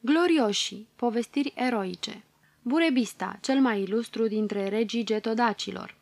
Glorioși, povestiri eroice. Burebista, cel mai ilustru dintre regii getodacilor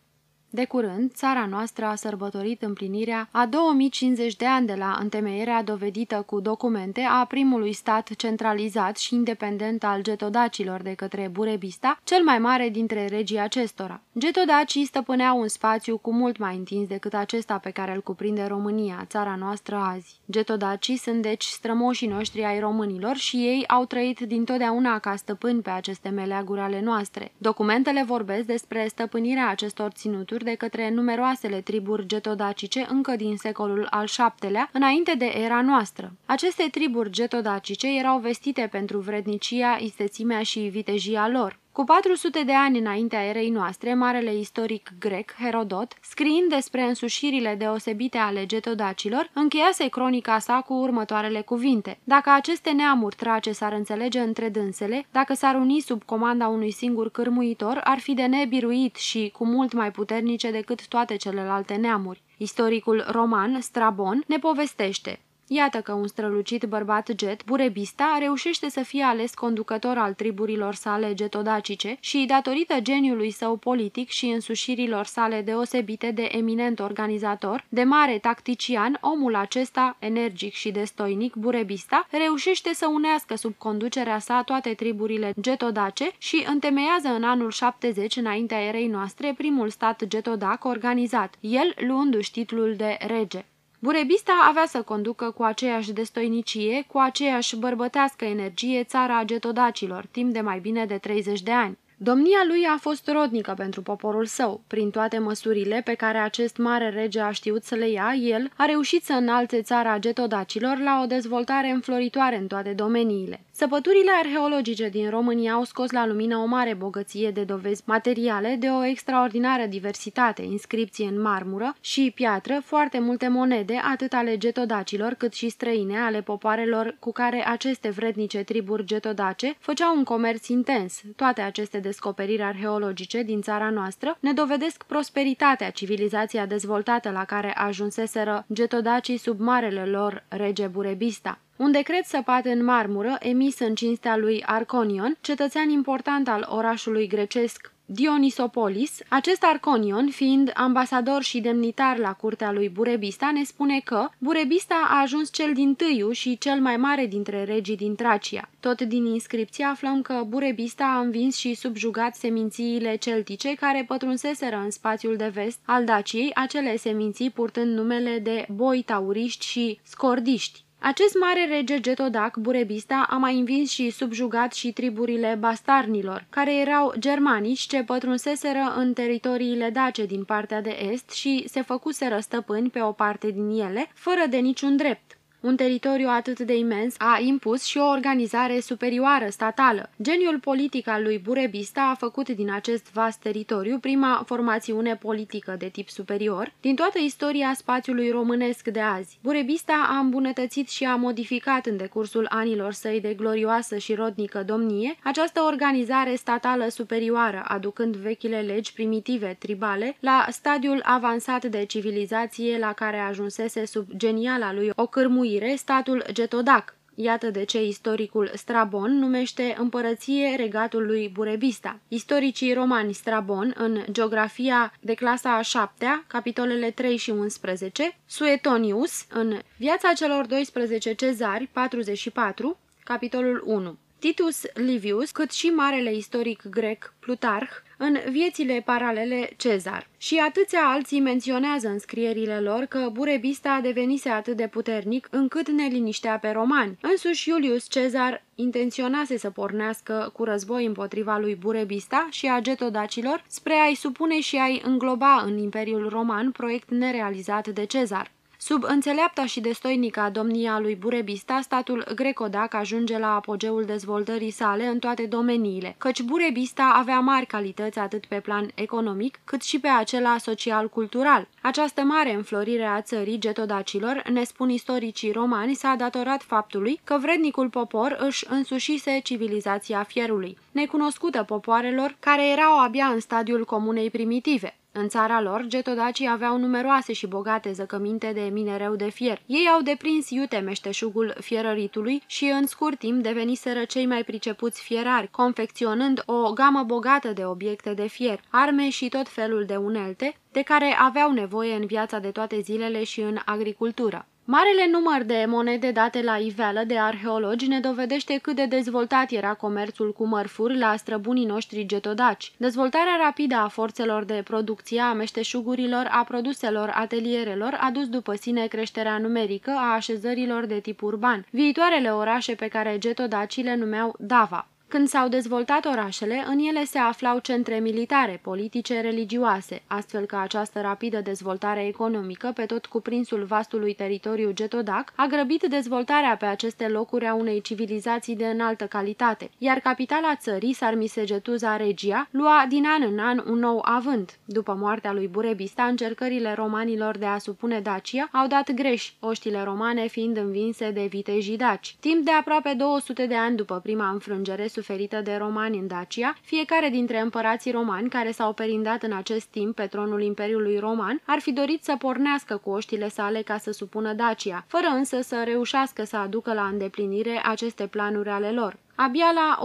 de curând, țara noastră a sărbătorit împlinirea a 2050 de ani de la întemeierea dovedită cu documente a primului stat centralizat și independent al getodacilor de către Burebista, cel mai mare dintre regii acestora. Getodacii stăpâneau un spațiu cu mult mai întins decât acesta pe care îl cuprinde România, țara noastră azi. Getodacii sunt deci strămoșii noștri ai românilor și ei au trăit dintotdeauna ca stăpâni pe aceste meleaguri ale noastre. Documentele vorbesc despre stăpânirea acestor ținuturi de către numeroasele triburi getodacice încă din secolul al VII-lea, înainte de era noastră. Aceste triburi getodacice erau vestite pentru vrednicia, istețimea și vitejia lor. Cu 400 de ani înaintea erei noastre, marele istoric grec, Herodot, scriind despre însușirile deosebite ale getodacilor, încheiase cronica sa cu următoarele cuvinte. Dacă aceste neamuri trace s-ar înțelege între dânsele, dacă s-ar uni sub comanda unui singur cârmuitor, ar fi de nebiruit și cu mult mai puternice decât toate celelalte neamuri. Istoricul roman, Strabon, ne povestește. Iată că un strălucit bărbat jet, Burebista, reușește să fie ales conducător al triburilor sale getodacice și, datorită geniului său politic și însușirilor sale deosebite de eminent organizator, de mare tactician, omul acesta, energic și destoinic, Burebista, reușește să unească sub conducerea sa toate triburile getodace și întemeiază în anul 70 înaintea erei noastre primul stat getodac organizat, el luându-și titlul de rege. Burebista avea să conducă cu aceeași destoinicie, cu aceeași bărbătească energie țara getodacilor, timp de mai bine de 30 de ani. Domnia lui a fost rodnică pentru poporul său. Prin toate măsurile pe care acest mare rege a știut să le ia, el a reușit să înalțe țara getodacilor la o dezvoltare înfloritoare în toate domeniile. Săpăturile arheologice din România au scos la lumină o mare bogăție de dovezi materiale, de o extraordinară diversitate, inscripții în marmură și piatră, foarte multe monede, atât ale getodacilor cât și străine ale popoarelor cu care aceste vrednice triburi getodace făceau un comerț intens. Toate aceste descoperiri arheologice din țara noastră ne dovedesc prosperitatea, civilizația dezvoltată la care ajunseseră getodacii sub marele lor rege Burebista. Un decret săpat în marmură, emis în cinstea lui Arconion, cetățean important al orașului grecesc Dionisopolis, acest Arconion, fiind ambasador și demnitar la curtea lui Burebista, ne spune că Burebista a ajuns cel din tâiu și cel mai mare dintre regii din Tracia. Tot din inscripție aflăm că Burebista a învins și subjugat semințiile celtice care pătrunseseră în spațiul de vest al Daciei, acele seminții purtând numele de boi tauriști și scordiști. Acest mare rege getodac, burebista, a mai învins și subjugat și triburile bastarnilor, care erau germanici ce pătrunseseră în teritoriile dace din partea de est și se făcuseră stăpâni pe o parte din ele, fără de niciun drept. Un teritoriu atât de imens a impus și o organizare superioară statală. Geniul politic al lui Burebista a făcut din acest vast teritoriu prima formațiune politică de tip superior din toată istoria spațiului românesc de azi. Burebista a îmbunătățit și a modificat în decursul anilor săi de glorioasă și rodnică domnie această organizare statală superioară, aducând vechile legi primitive tribale la stadiul avansat de civilizație la care ajunsese sub geniala lui o cârmuire înlocuire statul Getodac. Iată de ce istoricul Strabon numește împărăție regatul lui Burebista. Istoricii romani Strabon, în geografia de clasa a șaptea, capitolele 3 și 11, Suetonius, în viața celor 12 cezari, 44, capitolul 1. Titus Livius, cât și marele istoric grec Plutarh, în viețile paralele Cezar. Și atâția alții menționează în scrierile lor că Burebista devenise atât de puternic încât ne liniștea pe romani. Însuși Iulius Cezar intenționase să pornească cu război împotriva lui Burebista și a getodacilor spre a-i supune și a-i îngloba în Imperiul Roman, proiect nerealizat de Cezar. Sub înțeleapta și destoinica domnia lui Burebista, statul grecodac ajunge la apogeul dezvoltării sale în toate domeniile, căci Burebista avea mari calități atât pe plan economic, cât și pe acela social-cultural. Această mare înflorire a țării getodacilor, ne spun istoricii romani, s-a datorat faptului că vrednicul popor își însușise civilizația fierului, necunoscută popoarelor care erau abia în stadiul comunei primitive. În țara lor, getodacii aveau numeroase și bogate zăcăminte de minereu de fier. Ei au deprins iute meșteșugul fierăritului și în scurt timp deveniseră cei mai pricepuți fierari, confecționând o gamă bogată de obiecte de fier, arme și tot felul de unelte, de care aveau nevoie în viața de toate zilele și în agricultură. Marele număr de monede date la iveală de arheologi ne dovedește cât de dezvoltat era comerțul cu mărfuri la străbunii noștri getodaci. Dezvoltarea rapidă a forțelor de producție, a meșteșugurilor, a produselor atelierelor a dus după sine creșterea numerică a așezărilor de tip urban, viitoarele orașe pe care getodacii le numeau Dava. Când s-au dezvoltat orașele, în ele se aflau centre militare, politice, religioase, astfel că această rapidă dezvoltare economică pe tot cuprinsul vastului teritoriu getodac a grăbit dezvoltarea pe aceste locuri a unei civilizații de înaltă calitate, iar capitala țării, Sarmisegetuza Regia, lua din an în an un nou avânt. După moartea lui Burebista, încercările romanilor de a supune Dacia au dat greș, oștile romane fiind învinse de vitejii daci. Timp de aproape 200 de ani după prima înfrângere, suferită de romani în Dacia, fiecare dintre împărații romani care s-au perindat în acest timp pe tronul Imperiului Roman ar fi dorit să pornească cu oștile sale ca să supună Dacia, fără însă să reușească să aducă la îndeplinire aceste planuri ale lor. Abia la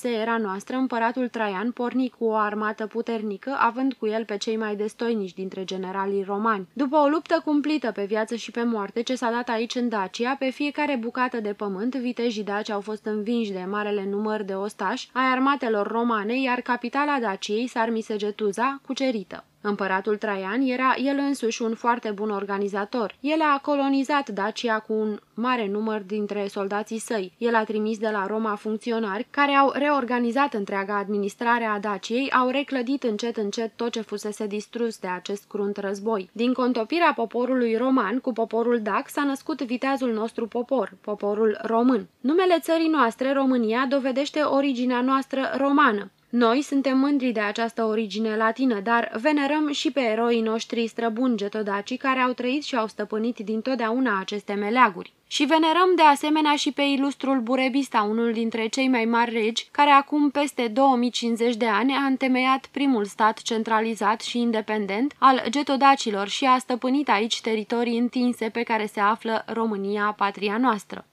105-106 era noastră, împăratul Traian porni cu o armată puternică, având cu el pe cei mai destoinici dintre generalii romani. După o luptă cumplită pe viață și pe moarte ce s-a dat aici în Dacia, pe fiecare bucată de pământ, vitejii daci au fost învinși de marele număr de ostași ai armatelor romane, iar capitala Daciei, Sarmisegetuza, cucerită. Împăratul Traian era el însuși un foarte bun organizator. El a colonizat Dacia cu un mare număr dintre soldații săi. El a trimis de la Roma funcționari care au reorganizat întreaga administrare a Daciei, au reclădit încet încet tot ce fusese distrus de acest crunt război. Din contopirea poporului roman cu poporul dac s-a născut viteazul nostru popor, poporul român. Numele țării noastre, România, dovedește originea noastră romană. Noi suntem mândri de această origine latină, dar venerăm și pe eroii noștri străbuni getodacii care au trăit și au stăpânit dintotdeauna aceste meleaguri. Și venerăm de asemenea și pe ilustrul Burebista, unul dintre cei mai mari regi, care acum peste 2050 de ani a întemeiat primul stat centralizat și independent al getodacilor și a stăpânit aici teritorii întinse pe care se află România, patria noastră.